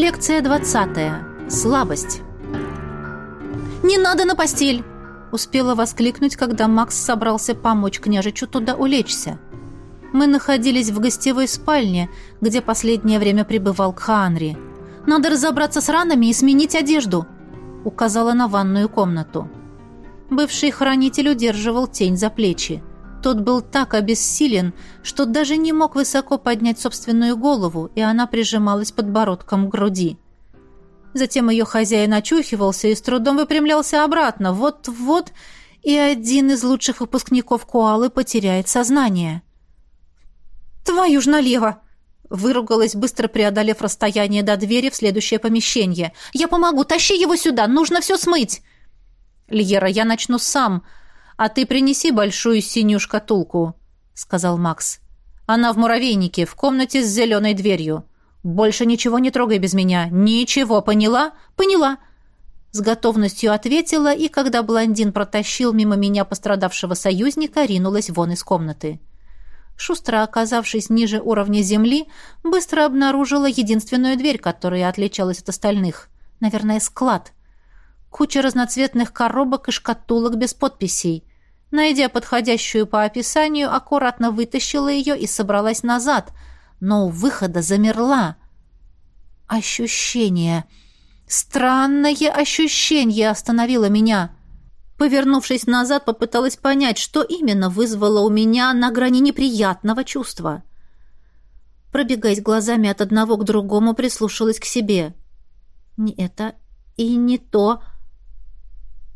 Лекция 20. Слабость. «Не надо на постель!» Успела воскликнуть, когда Макс собрался помочь княжичу туда улечься. Мы находились в гостевой спальне, где последнее время пребывал Кханри. «Надо разобраться с ранами и сменить одежду!» Указала на ванную комнату. Бывший хранитель удерживал тень за плечи. Тот был так обессилен, что даже не мог высоко поднять собственную голову, и она прижималась подбородком к груди. Затем ее хозяин очухивался и с трудом выпрямлялся обратно. Вот-вот и один из лучших выпускников Коалы потеряет сознание. «Твою ж налево!» Выругалась, быстро преодолев расстояние до двери в следующее помещение. «Я помогу! Тащи его сюда! Нужно все смыть!» «Льера, я начну сам!» «А ты принеси большую синюю шкатулку», — сказал Макс. «Она в муравейнике, в комнате с зеленой дверью. Больше ничего не трогай без меня. Ничего, поняла? Поняла!» С готовностью ответила, и когда блондин протащил мимо меня пострадавшего союзника, ринулась вон из комнаты. Шустро оказавшись ниже уровня земли, быстро обнаружила единственную дверь, которая отличалась от остальных. Наверное, склад. Куча разноцветных коробок и шкатулок без подписей — Найдя подходящую по описанию, аккуратно вытащила ее и собралась назад, но у выхода замерла. Ощущение. Странное ощущение остановило меня. Повернувшись назад, попыталась понять, что именно вызвало у меня на грани неприятного чувства. Пробегаясь глазами от одного к другому, прислушалась к себе. Не это и не то,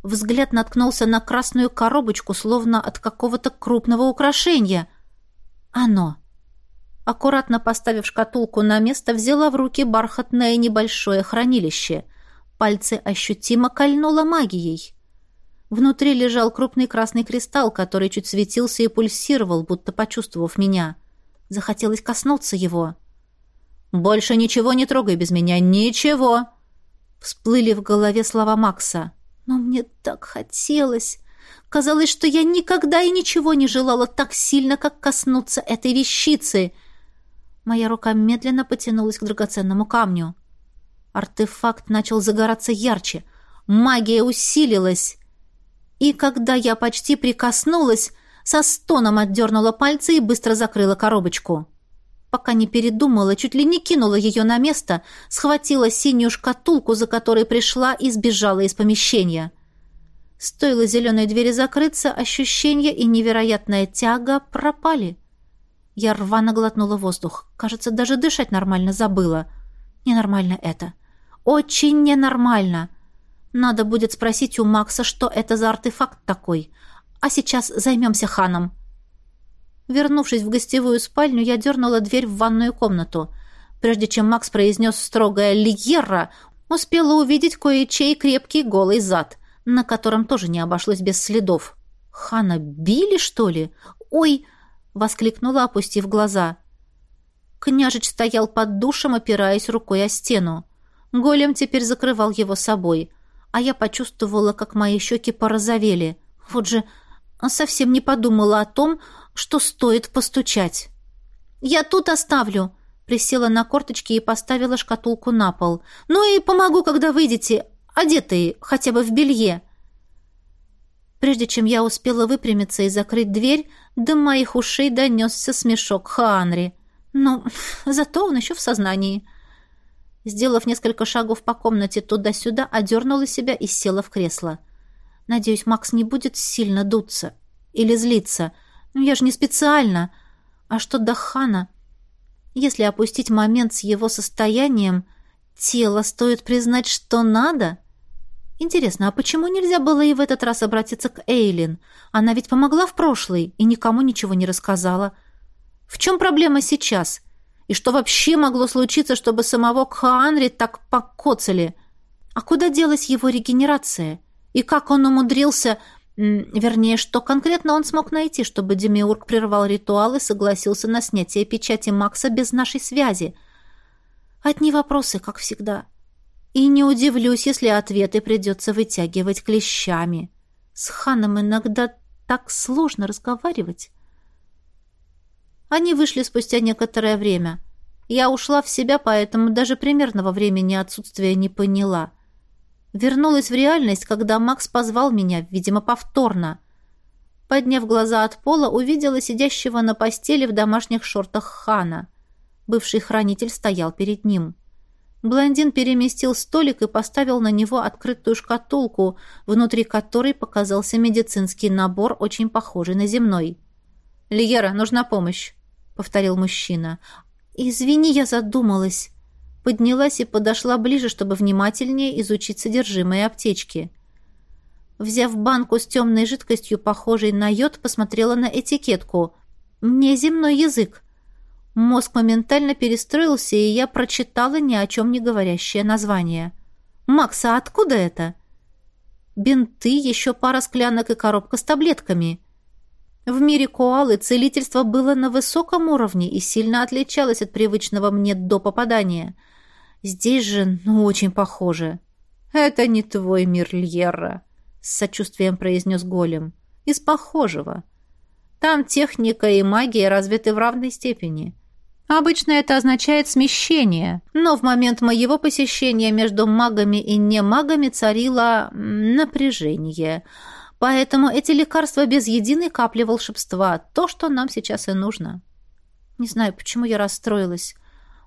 Взгляд наткнулся на красную коробочку, словно от какого-то крупного украшения. Оно. Аккуратно поставив шкатулку на место, взяла в руки бархатное небольшое хранилище. Пальцы ощутимо кольнуло магией. Внутри лежал крупный красный кристалл, который чуть светился и пульсировал, будто почувствовав меня. Захотелось коснуться его. «Больше ничего не трогай без меня, ничего!» Всплыли в голове слова Макса. Но мне так хотелось. Казалось, что я никогда и ничего не желала так сильно, как коснуться этой вещицы. Моя рука медленно потянулась к драгоценному камню. Артефакт начал загораться ярче. Магия усилилась. И когда я почти прикоснулась, со стоном отдернула пальцы и быстро закрыла коробочку пока не передумала, чуть ли не кинула ее на место, схватила синюю шкатулку, за которой пришла и сбежала из помещения. Стоило зеленой двери закрыться, ощущения и невероятная тяга пропали. Я рвано глотнула воздух. Кажется, даже дышать нормально забыла. Ненормально это. Очень ненормально. Надо будет спросить у Макса, что это за артефакт такой. А сейчас займемся ханом. Вернувшись в гостевую спальню, я дернула дверь в ванную комнату. Прежде чем Макс произнес строгое «Лигьерра», успела увидеть кое-чей крепкий голый зад, на котором тоже не обошлось без следов. «Хана били, что ли? Ой!» — воскликнула, опустив глаза. Княжич стоял под душем, опираясь рукой о стену. Голем теперь закрывал его собой, а я почувствовала, как мои щеки порозовели. Вот же совсем не подумала о том, что стоит постучать. «Я тут оставлю», — присела на корточки и поставила шкатулку на пол. «Ну и помогу, когда выйдете, одетые, хотя бы в белье». Прежде чем я успела выпрямиться и закрыть дверь, до моих ушей донесся смешок Ханри. «Ну, зато он ещё в сознании». Сделав несколько шагов по комнате туда-сюда, одернула себя и села в кресло. «Надеюсь, Макс не будет сильно дуться или злиться». Ну, я же не специально. А что до Хана? Если опустить момент с его состоянием, тело стоит признать, что надо. Интересно, а почему нельзя было и в этот раз обратиться к Эйлин? Она ведь помогла в прошлый и никому ничего не рассказала. В чем проблема сейчас? И что вообще могло случиться, чтобы самого Кхаанри так покоцали? А куда делась его регенерация? И как он умудрился Вернее, что конкретно он смог найти, чтобы Демиург прервал ритуал и согласился на снятие печати Макса без нашей связи? Одни вопросы, как всегда. И не удивлюсь, если ответы придется вытягивать клещами. С ханом иногда так сложно разговаривать. Они вышли спустя некоторое время. Я ушла в себя, поэтому даже примерного времени отсутствия не поняла. Вернулась в реальность, когда Макс позвал меня, видимо, повторно. Подняв глаза от пола, увидела сидящего на постели в домашних шортах Хана. Бывший хранитель стоял перед ним. Блондин переместил столик и поставил на него открытую шкатулку, внутри которой показался медицинский набор, очень похожий на земной. «Лиера, нужна помощь», — повторил мужчина. «Извини, я задумалась» поднялась и подошла ближе, чтобы внимательнее изучить содержимое аптечки. Взяв банку с темной жидкостью, похожей на йод, посмотрела на этикетку. «Мне земной язык». Мозг моментально перестроился, и я прочитала ни о чем не говорящее название. «Макс, а откуда это?» «Бинты, еще пара склянок и коробка с таблетками». В мире коалы целительство было на высоком уровне и сильно отличалось от привычного мне до попадания – Здесь же, ну, очень похоже. Это не твой мир, Льерра, с сочувствием произнес голем. Из похожего. Там техника и магия развиты в равной степени. Обычно это означает смещение, но в момент моего посещения между магами и немагами царило напряжение. Поэтому эти лекарства без единой капли волшебства, то, что нам сейчас и нужно. Не знаю, почему я расстроилась.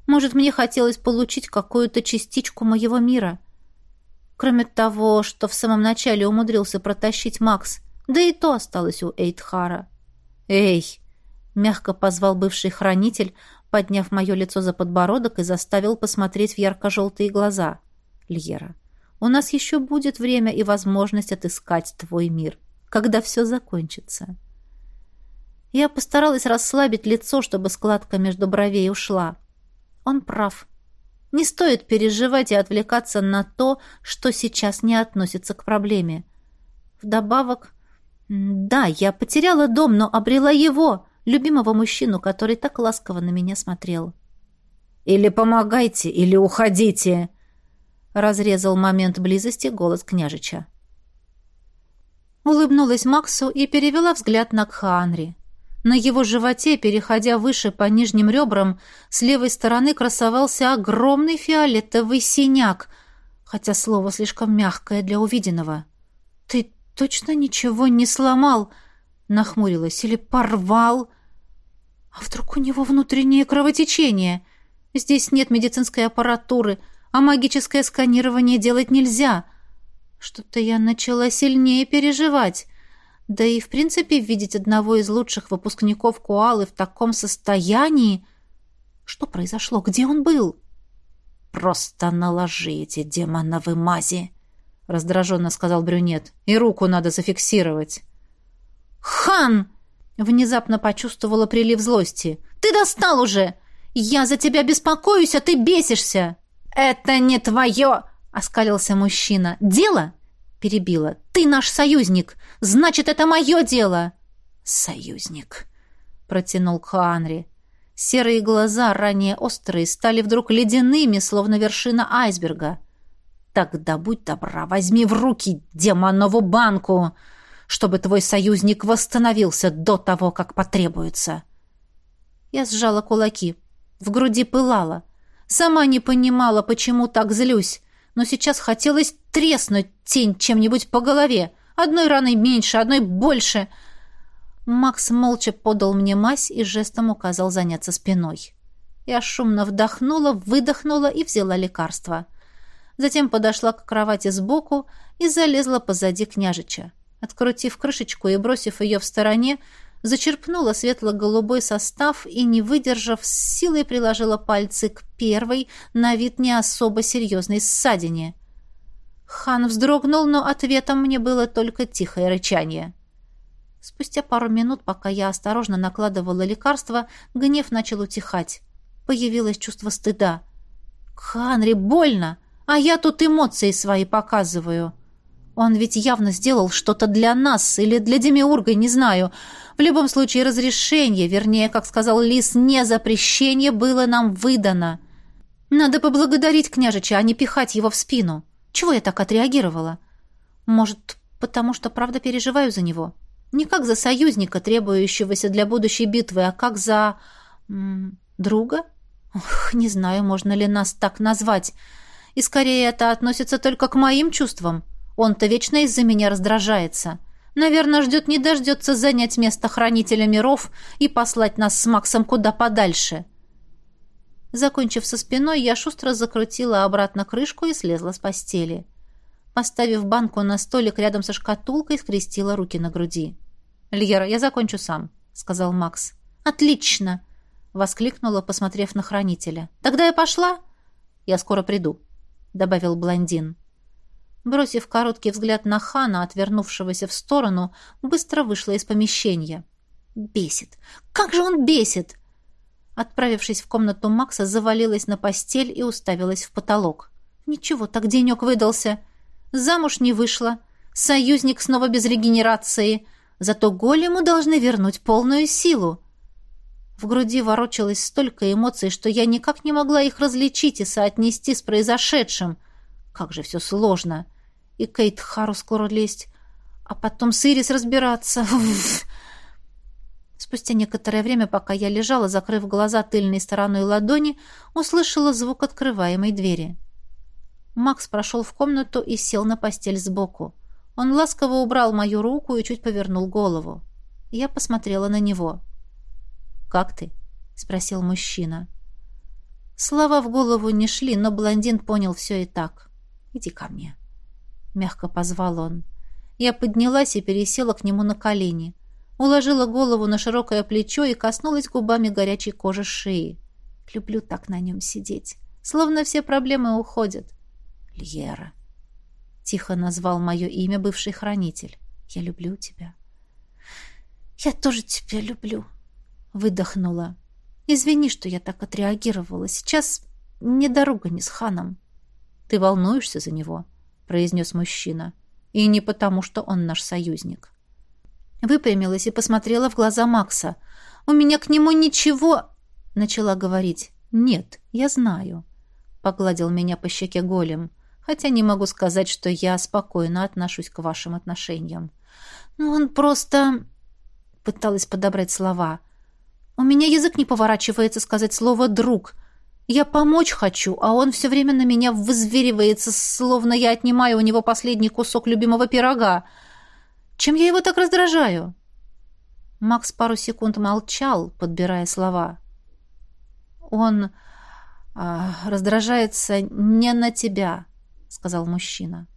Может, мне хотелось получить какую-то частичку моего мира. Кроме того, что в самом начале умудрился протащить Макс, да и то осталось у Эйтхара. «Эй!» — мягко позвал бывший хранитель, подняв мое лицо за подбородок и заставил посмотреть в ярко-желтые глаза. «Льера, у нас еще будет время и возможность отыскать твой мир, когда все закончится». Я постаралась расслабить лицо, чтобы складка между бровей ушла. Он прав. Не стоит переживать и отвлекаться на то, что сейчас не относится к проблеме. Вдобавок, да, я потеряла дом, но обрела его, любимого мужчину, который так ласково на меня смотрел. «Или помогайте, или уходите!» разрезал момент близости голос княжича. Улыбнулась Максу и перевела взгляд на Кханри. На его животе, переходя выше по нижним ребрам, с левой стороны красовался огромный фиолетовый синяк, хотя слово слишком мягкое для увиденного. «Ты точно ничего не сломал?» — нахмурилась. «Или порвал?» «А вдруг у него внутреннее кровотечение? Здесь нет медицинской аппаратуры, а магическое сканирование делать нельзя. Что-то я начала сильнее переживать». Да и в принципе видеть одного из лучших выпускников Куалы в таком состоянии... Что произошло? Где он был? «Просто наложи эти демоновы мази!» — раздраженно сказал брюнет. «И руку надо зафиксировать!» «Хан!» — внезапно почувствовала прилив злости. «Ты достал уже! Я за тебя беспокоюсь, а ты бесишься!» «Это не твое!» — оскалился мужчина. «Дело перебила. «Ты наш союзник! Значит, это мое дело!» «Союзник!» — протянул Кхаанри. Серые глаза, ранее острые, стали вдруг ледяными, словно вершина айсберга. «Тогда будь добра, возьми в руки демонову банку, чтобы твой союзник восстановился до того, как потребуется!» Я сжала кулаки. В груди пылала. Сама не понимала, почему так злюсь, но сейчас хотелось треснуть тень чем-нибудь по голове. Одной раной меньше, одной больше. Макс молча подал мне мазь и жестом указал заняться спиной. Я шумно вдохнула, выдохнула и взяла лекарство. Затем подошла к кровати сбоку и залезла позади княжича. Открутив крышечку и бросив ее в стороне, зачерпнула светло-голубой состав и, не выдержав, с силой приложила пальцы к первой, на вид не особо серьезной ссадине. Хан вздрогнул, но ответом мне было только тихое рычание. Спустя пару минут, пока я осторожно накладывала лекарство, гнев начал утихать. Появилось чувство стыда. «Ханри, больно! А я тут эмоции свои показываю!» Он ведь явно сделал что-то для нас или для Демиурга, не знаю. В любом случае, разрешение, вернее, как сказал Лис, не запрещение было нам выдано. Надо поблагодарить княжича, а не пихать его в спину. Чего я так отреагировала? Может, потому что правда переживаю за него? Не как за союзника, требующегося для будущей битвы, а как за... Друга? Ох, не знаю, можно ли нас так назвать. И скорее это относится только к моим чувствам. Он-то вечно из-за меня раздражается. Наверное, ждет не дождется занять место хранителя миров и послать нас с Максом куда подальше. — Закончив со спиной, я шустро закрутила обратно крышку и слезла с постели. Поставив банку на столик рядом со шкатулкой, скрестила руки на груди. «Льера, я закончу сам», — сказал Макс. «Отлично!» — воскликнула, посмотрев на хранителя. «Тогда я пошла?» «Я скоро приду», — добавил блондин. Бросив короткий взгляд на Хана, отвернувшегося в сторону, быстро вышла из помещения. «Бесит! Как же он бесит!» Отправившись в комнату Макса, завалилась на постель и уставилась в потолок. Ничего, так денек выдался. Замуж не вышла. Союзник снова без регенерации. Зато голему должны вернуть полную силу. В груди ворочалось столько эмоций, что я никак не могла их различить и соотнести с произошедшим. Как же все сложно. И Кейт Хару скоро лезть. А потом с Ирис разбираться. Уф. Спустя некоторое время, пока я лежала, закрыв глаза тыльной стороной ладони, услышала звук открываемой двери. Макс прошел в комнату и сел на постель сбоку. Он ласково убрал мою руку и чуть повернул голову. Я посмотрела на него. «Как ты?» — спросил мужчина. Слова в голову не шли, но блондин понял все и так. «Иди ко мне», — мягко позвал он. Я поднялась и пересела к нему на колени. — Уложила голову на широкое плечо и коснулась губами горячей кожи шеи. Люблю так на нем сидеть. Словно все проблемы уходят. Льера. Тихо назвал мое имя бывший хранитель. Я люблю тебя. Я тоже тебя люблю. Выдохнула. Извини, что я так отреагировала. Сейчас не дорога не с ханом. Ты волнуешься за него, произнес мужчина. И не потому, что он наш союзник. Выпрямилась и посмотрела в глаза Макса. «У меня к нему ничего...» Начала говорить. «Нет, я знаю», — погладил меня по щеке голем. «Хотя не могу сказать, что я спокойно отношусь к вашим отношениям». «Ну, он просто...» — пыталась подобрать слова. «У меня язык не поворачивается сказать слово «друг». Я помочь хочу, а он все время на меня вызверивается, словно я отнимаю у него последний кусок любимого пирога. Чем я его так раздражаю?» Макс пару секунд молчал, подбирая слова. «Он э, раздражается не на тебя», — сказал мужчина.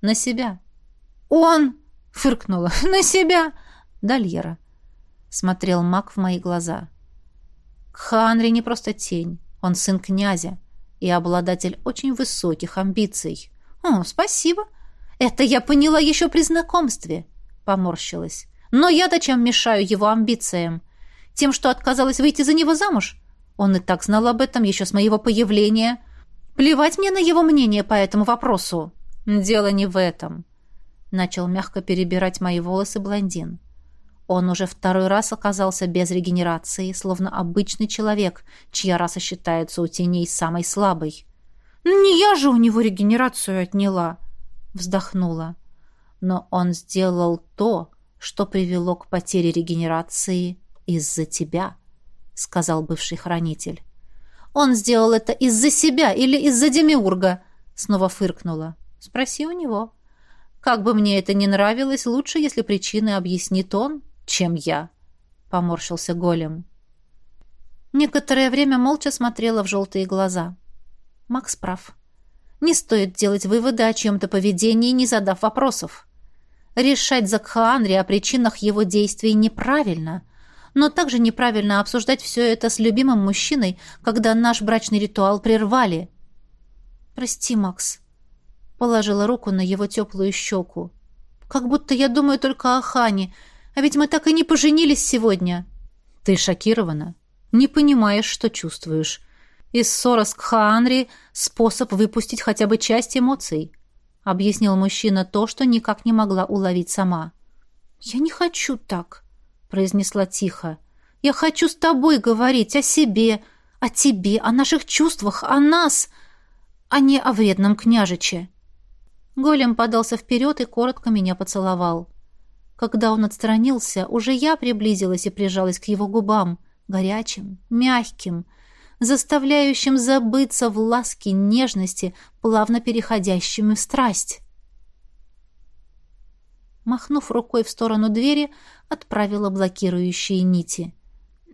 «На себя». «Он!» — фыркнула. «На себя!» «Дальера», — смотрел Мак в мои глаза. «Ханри не просто тень. Он сын князя и обладатель очень высоких амбиций». «О, спасибо. Это я поняла еще при знакомстве» поморщилась. «Но я зачем мешаю его амбициям? Тем, что отказалась выйти за него замуж? Он и так знал об этом еще с моего появления. Плевать мне на его мнение по этому вопросу». «Дело не в этом», — начал мягко перебирать мои волосы блондин. Он уже второй раз оказался без регенерации, словно обычный человек, чья раса считается у теней самой слабой. «Не я же у него регенерацию отняла!» — вздохнула но он сделал то, что привело к потере регенерации из-за тебя», — сказал бывший хранитель. «Он сделал это из-за себя или из-за Демиурга?» — снова фыркнула. «Спроси у него. Как бы мне это ни нравилось, лучше, если причины объяснит он, чем я», — поморщился голем. Некоторое время молча смотрела в желтые глаза. «Макс прав». Не стоит делать выводы о чем-то поведении, не задав вопросов. Решать за Кхаандри о а причинах его действий неправильно. Но также неправильно обсуждать все это с любимым мужчиной, когда наш брачный ритуал прервали. «Прости, Макс», — положила руку на его теплую щеку. «Как будто я думаю только о Хане, а ведь мы так и не поженились сегодня». «Ты шокирована, не понимаешь, что чувствуешь. Из ссора с Кхаанри — способ выпустить хотя бы часть эмоций». — объяснил мужчина то, что никак не могла уловить сама. «Я не хочу так», — произнесла тихо. «Я хочу с тобой говорить о себе, о тебе, о наших чувствах, о нас, а не о вредном княжиче». Голем подался вперед и коротко меня поцеловал. Когда он отстранился, уже я приблизилась и прижалась к его губам, горячим, мягким, — заставляющим забыться в ласке нежности, плавно переходящими в страсть. Махнув рукой в сторону двери, отправила блокирующие нити.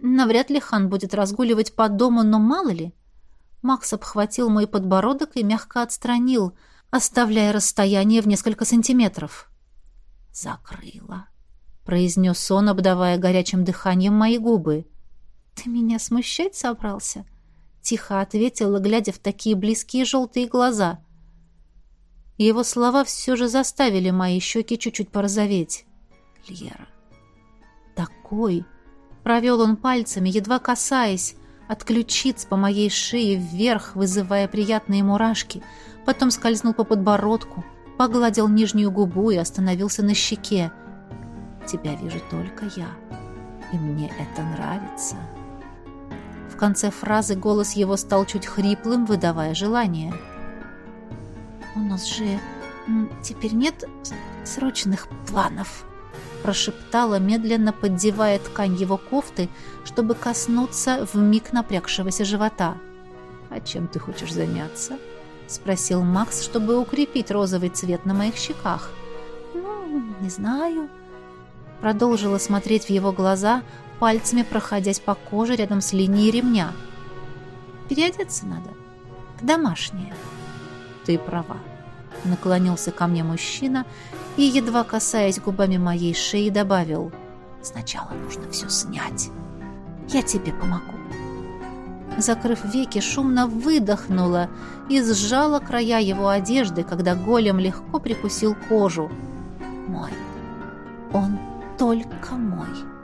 Навряд ли хан будет разгуливать по дому, но мало ли. Макс обхватил мой подбородок и мягко отстранил, оставляя расстояние в несколько сантиметров. «Закрыла», — произнес он, обдавая горячим дыханием мои губы. — ты меня смущать собрался? Тихо ответила, глядя в такие близкие желтые глаза. Его слова все же заставили мои щеки чуть-чуть порозоветь. Лера. Такой. Провел он пальцами, едва касаясь, отключиться по моей шее вверх, вызывая приятные мурашки, потом скользнул по подбородку, погладил нижнюю губу и остановился на щеке. «Тебя вижу только я, и мне это нравится» конце фразы голос его стал чуть хриплым, выдавая желание. «У нас же теперь нет срочных планов», – прошептала, медленно поддевая ткань его кофты, чтобы коснуться вмиг напрягшегося живота. «А чем ты хочешь заняться?» – спросил Макс, чтобы укрепить розовый цвет на моих щеках. «Ну, не знаю», продолжила смотреть в его глаза, пальцами проходясь по коже рядом с линией ремня. «Переодеться надо. К домашнее». «Ты права», — наклонился ко мне мужчина и, едва касаясь губами моей шеи, добавил. «Сначала нужно все снять. Я тебе помогу». Закрыв веки, шумно выдохнула и сжала края его одежды, когда голем легко прикусил кожу. «Мой. Он только мой».